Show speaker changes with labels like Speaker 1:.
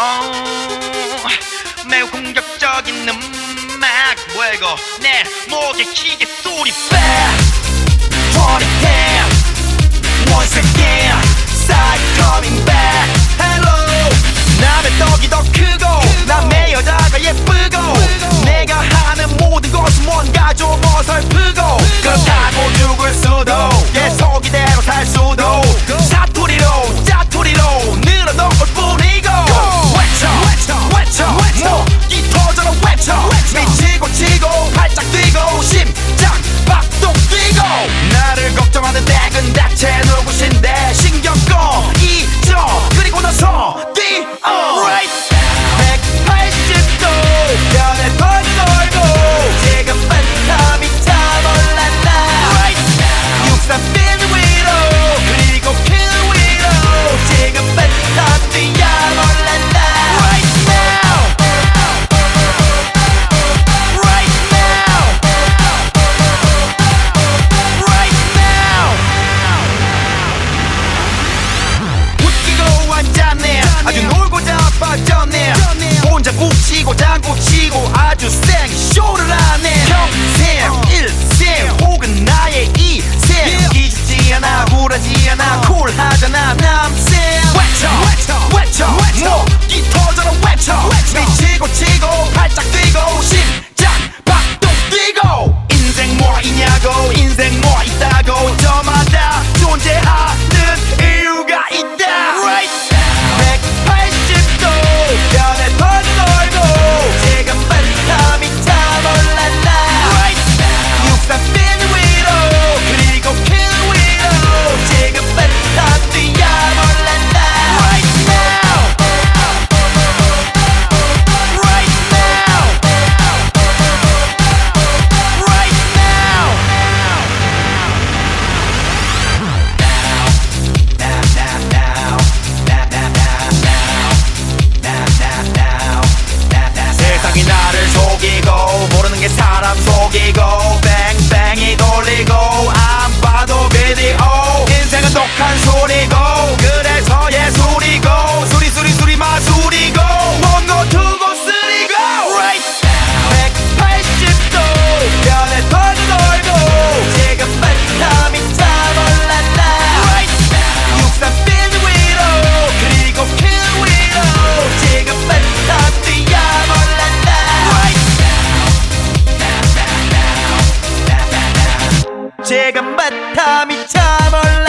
Speaker 1: 어, 매우 공격적인 음악 뭐야 이거 내 목에 기계 소리 again Side coming back 혼자 꾹 제가 바탐이 차올라